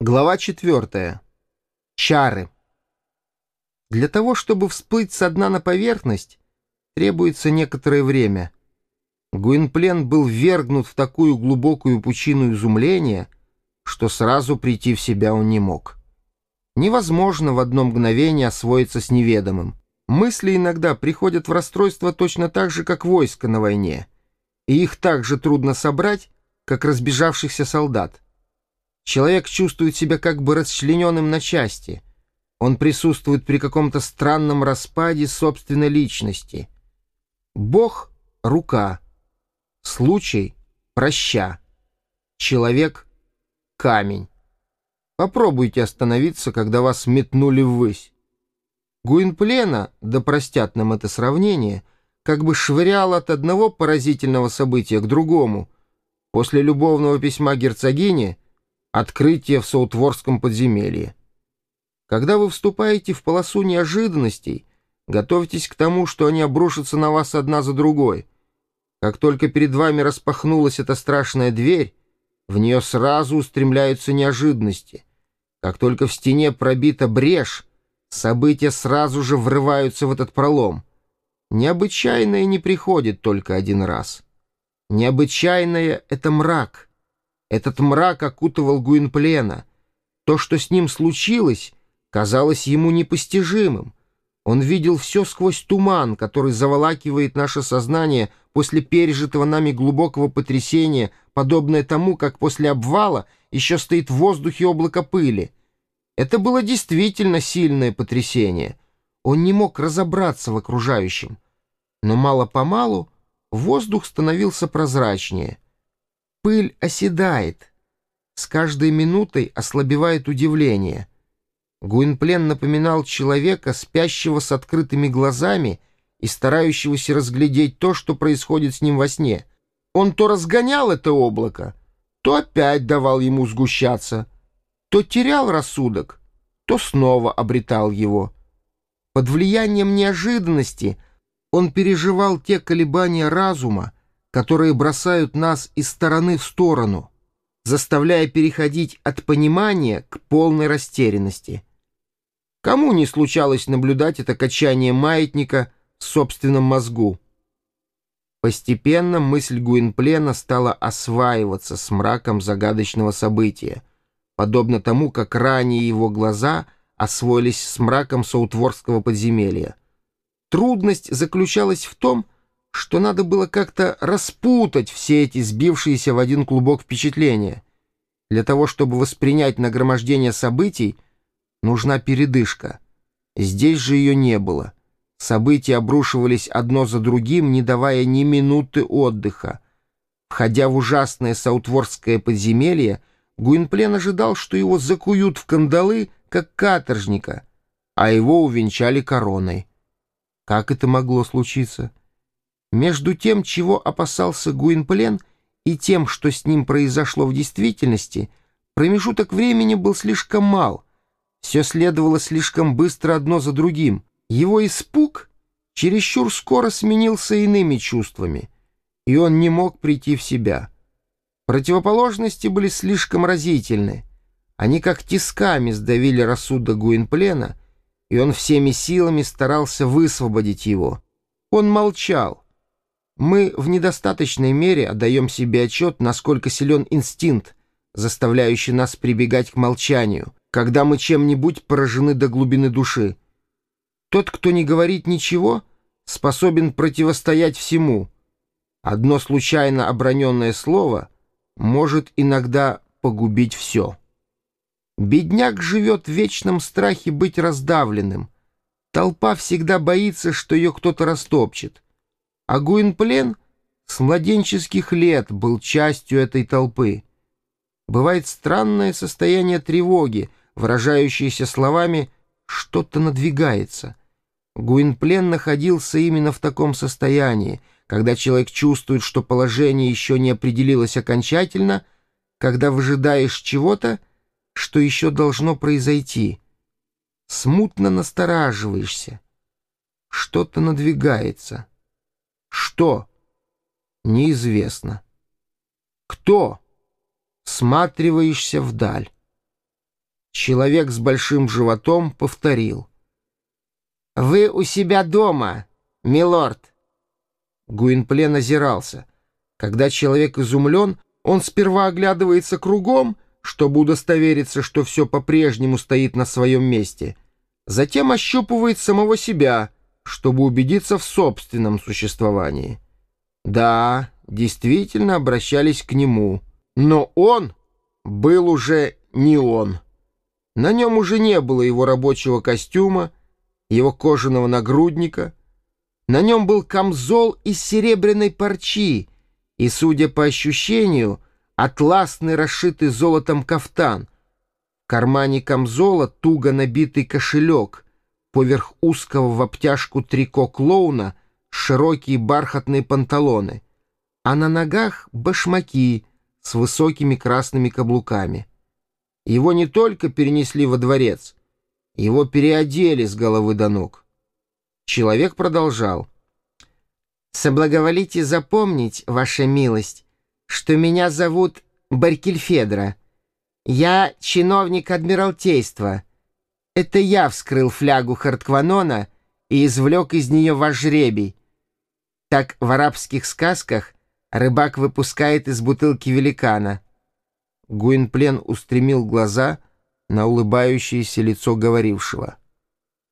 Глава 4. Чары. Для того, чтобы всплыть со дна на поверхность, требуется некоторое время. Гуинплен был вергнут в такую глубокую пучину изумления, что сразу прийти в себя он не мог. Невозможно в одно мгновение освоиться с неведомым. Мысли иногда приходят в расстройство точно так же, как войско на войне, и их так же трудно собрать, как разбежавшихся солдат. Человек чувствует себя как бы расчлененным на части. Он присутствует при каком-то странном распаде собственной личности. Бог — рука, случай — проща, человек — камень. Попробуйте остановиться, когда вас метнули ввысь. Гуинплена, да простят нам это сравнение, как бы швырял от одного поразительного события к другому. После любовного письма герцогини — Открытие в Саутворском подземелье. Когда вы вступаете в полосу неожиданностей, готовьтесь к тому, что они обрушатся на вас одна за другой. Как только перед вами распахнулась эта страшная дверь, в нее сразу устремляются неожиданности. Как только в стене пробита брешь, события сразу же врываются в этот пролом. Необычайное не приходит только один раз. Необычайное — это мрак — этот мрак окутывал Гуинплена. То, что с ним случилось, казалось ему непостижимым. Он видел все сквозь туман, который заволакивает наше сознание после пережитого нами глубокого потрясения, подобное тому, как после обвала еще стоит в воздухе облако пыли. Это было действительно сильное потрясение. Он не мог разобраться в окружающем. Но мало-помалу воздух становился прозрачнее — Пыль оседает. С каждой минутой ослабевает удивление. Гуинплен напоминал человека, спящего с открытыми глазами и старающегося разглядеть то, что происходит с ним во сне. Он то разгонял это облако, то опять давал ему сгущаться, то терял рассудок, то снова обретал его. Под влиянием неожиданности он переживал те колебания разума, которые бросают нас из стороны в сторону, заставляя переходить от понимания к полной растерянности. Кому не случалось наблюдать это качание маятника в собственном мозгу? Постепенно мысль Гуинплена стала осваиваться с мраком загадочного события, подобно тому, как ранее его глаза освоились с мраком Саутворского подземелья. Трудность заключалась в том, что что надо было как-то распутать все эти сбившиеся в один клубок впечатления. Для того, чтобы воспринять нагромождение событий, нужна передышка. Здесь же ее не было. События обрушивались одно за другим, не давая ни минуты отдыха. Входя в ужасное саутворское подземелье, Гуинплен ожидал, что его закуют в кандалы, как каторжника, а его увенчали короной. Как это могло случиться? Между тем, чего опасался Гуинплен, и тем, что с ним произошло в действительности, промежуток времени был слишком мал. Все следовало слишком быстро одно за другим. Его испуг чересчур скоро сменился иными чувствами, и он не мог прийти в себя. Противоположности были слишком разительны. Они как тисками сдавили рассудок Гуинплена, и он всеми силами старался высвободить его. Он молчал. Мы в недостаточной мере отдаем себе отчет, насколько силен инстинкт, заставляющий нас прибегать к молчанию, когда мы чем-нибудь поражены до глубины души. Тот, кто не говорит ничего, способен противостоять всему. Одно случайно оброненное слово может иногда погубить все. Бедняк живет в вечном страхе быть раздавленным. Толпа всегда боится, что ее кто-то растопчет. А Гуинплен с младенческих лет был частью этой толпы. Бывает странное состояние тревоги, выражающееся словами «что-то надвигается». Гуинплен находился именно в таком состоянии, когда человек чувствует, что положение еще не определилось окончательно, когда выжидаешь чего-то, что еще должно произойти. Смутно настораживаешься. Что-то надвигается. Что? Неизвестно. Кто? Сматриваешься вдаль. Человек с большим животом повторил. «Вы у себя дома, милорд!» Гуинплен озирался. Когда человек изумлен, он сперва оглядывается кругом, чтобы удостовериться, что все по-прежнему стоит на своем месте. Затем ощупывает самого себя, чтобы убедиться в собственном существовании. Да, действительно обращались к нему. Но он был уже не он. На нем уже не было его рабочего костюма, его кожаного нагрудника. На нем был камзол из серебряной парчи и, судя по ощущению, атласный расшитый золотом кафтан. В кармане камзола туго набитый кошелек, поверх узкого в обтяжку трико клоуна широкие бархатные панталоны, а на ногах башмаки с высокими красными каблуками. Его не только перенесли во дворец, его переодели с головы до ног. Человек продолжал. «Соблаговолите запомнить, ваша милость, что меня зовут Баркельфедра. Я чиновник Адмиралтейства. Это я вскрыл флягу Харткванона и извлек из нее ваш жребий. Так в арабских сказках рыбак выпускает из бутылки великана». Гуинплен устремил глаза на улыбающееся лицо говорившего.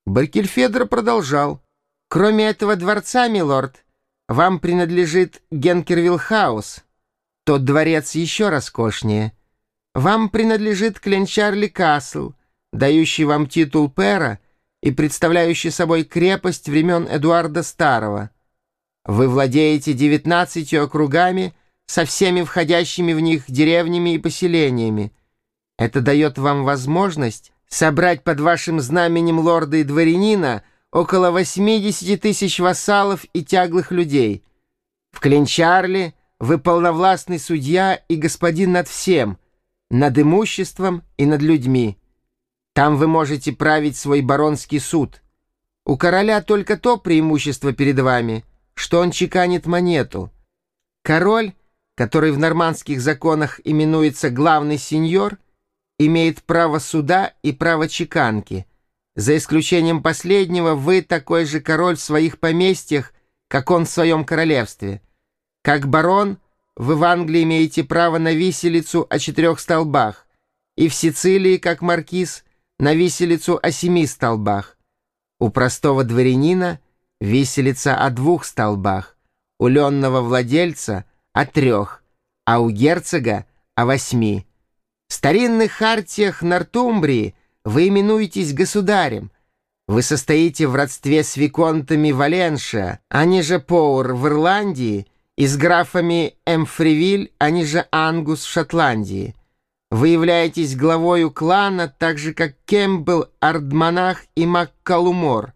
Баркельфедро продолжал. «Кроме этого дворца, милорд, вам принадлежит Генкервилл-хаус. Тот дворец еще роскошнее. Вам принадлежит Кленчарли Касл, дающий вам титул пэра и представляющий собой крепость времен Эдуарда Старого. Вы владеете девятнадцатью округами — со всеми входящими в них деревнями и поселениями. Это дает вам возможность собрать под вашим знаменем лорда и дворянина около 80 тысяч вассалов и тяглых людей. В Клинчарле вы полновластный судья и господин над всем, над имуществом и над людьми. Там вы можете править свой баронский суд. У короля только то преимущество перед вами, что он чеканит монету. Король — который в нормандских законах именуется главный сеньор, имеет право суда и право чеканки. За исключением последнего, вы такой же король в своих поместьях, как он в своем королевстве. Как барон, вы в Англии имеете право на виселицу о четырех столбах, и в Сицилии, как маркиз, на виселицу о семи столбах. У простого дворянина виселица о двух столбах, у ленного владельца — о трех, а у герцога — о восьми. В старинных хартиях Нортумбрии вы именуетесь государем. Вы состоите в родстве с виконтами Валенша, они же Поур в Ирландии, и с графами Эмфривиль, они же Ангус в Шотландии. Вы являетесь главою клана, так же, как Кембл, Ардманах и Маккалумор.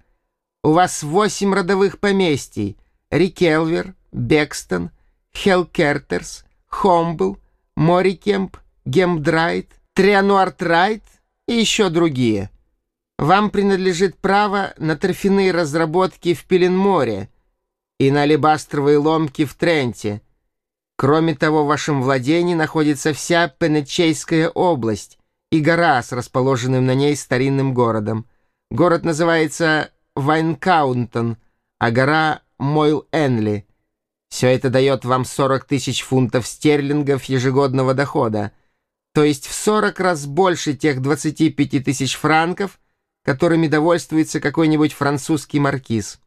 У вас восемь родовых поместий — Рикелвер, Бекстон — Хелкертерс, Хомбл, Морикемп, Гемдрайт, Триануартрайт и еще другие. Вам принадлежит право на торфяные разработки в Пеленморе и на алебастровые ломки в Тренте. Кроме того, в вашем владении находится вся Пенечейская область и гора с расположенным на ней старинным городом. Город называется Вайнкаунтон, а гора Мойл-Энли — все это дает вам 40 тысяч фунтов стерлингов ежегодного дохода, то есть в 40 раз больше тех 25 тысяч франков, которыми довольствуется какой-нибудь французский маркиз.